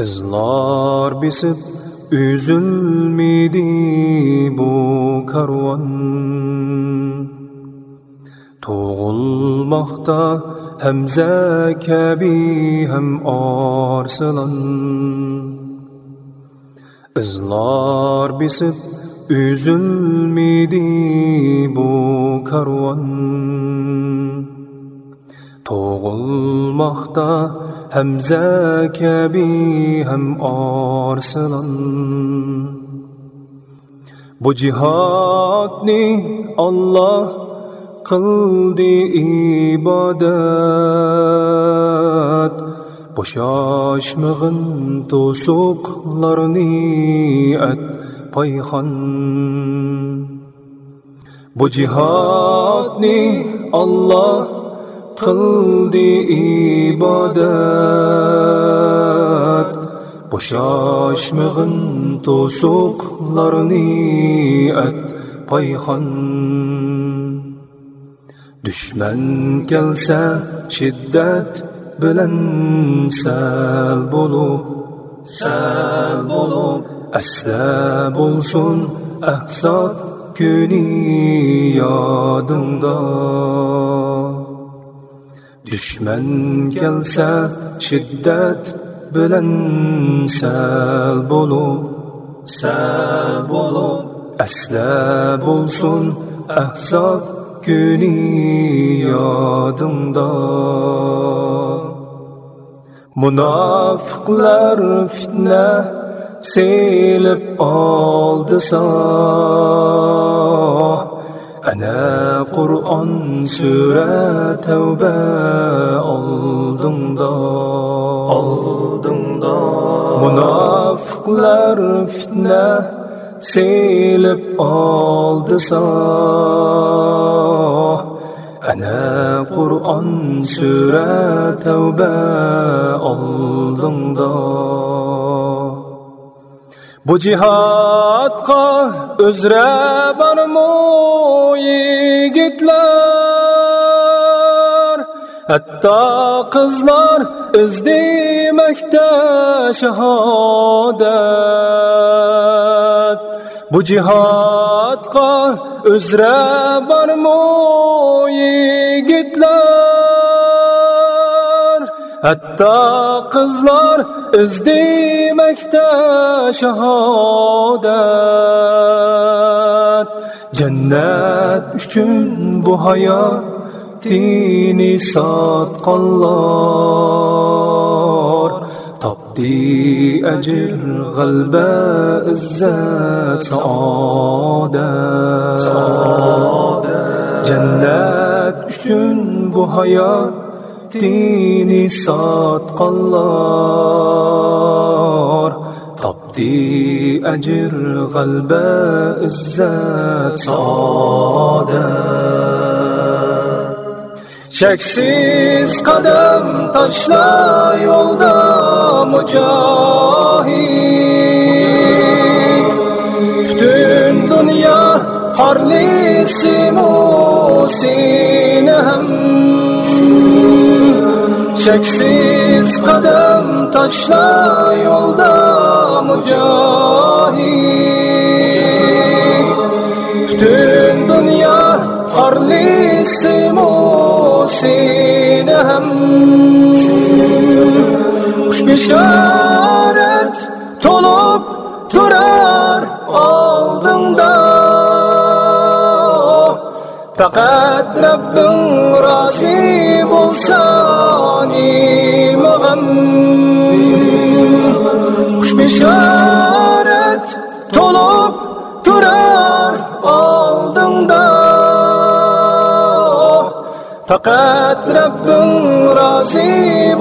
izlar besib üzülmedi bu karvon Toğulmaqda Həmzə kəbi həm arsılan İzlar besib üzülmedi bu karvon Toğulmaqda Həmzə kəbi həm arsılan Bu cihadni Allah qildi ibodat Boşaşmığın tosuqlarni at payxon Bu cihadni Allah qildi ibodat Boşaşmığın tosuqlarni at payxon Düşman kelsa shiddat bilan sal bo'lib sal bo'lib asla bo'lsin ahsob kuni yodimda dushman kelsa shiddat bilan sal bo'lib sal bo'lib asla bo'lsin ahsob kuni yodimda munofiqlar fitna selib oldi soh ana qur'on sura tavba oldingda oldingda munofiqlar fitna selib oldi soh ana qur'on sura tavba oldingda bu o'zra bormu yigitlar hatto qizlar izdemakda shahodat bu jihodga o'zra bormu yigitlar hatto qizlar izdemakda shahodat jannat uchun bu hayotini sotqonlar topdi ajr g'alba izzat saodat jannat uchun bu hayotini sotqonlar topdi ajr g'alba izzat saodat cheksiz qadam tashla yo'lda mujohid butun dunyo qorlisimu seni ham cheksiz qadam tashla yo'lda mujohid butun dunyo qorlisimu seni ham xush bishorat to'lib turar oldingda faqat Rabbim rozi bo'lsa nimag'am xush bishorat to'lib turar oldingda faqat Rabbim rozi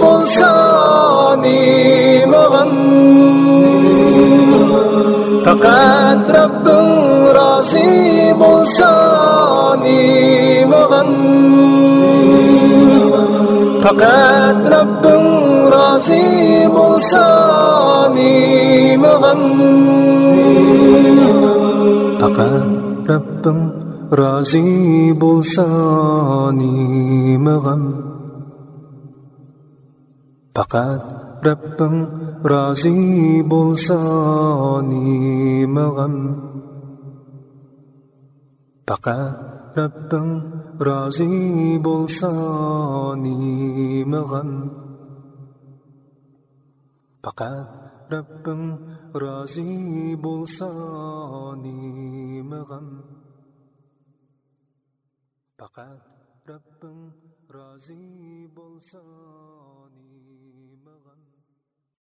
bo'lsa nimag'am faqat Rabbim rozi bo'lsa لغا فقد رب راسي بلساني مغا فقد رب رازي بلساني مغم فقد رب رازي بلساني مغم فقد رب Razi bolsani nimag'am faqat rabbim Razi bolsani nimag'am faqat rabbim Razi bolsani.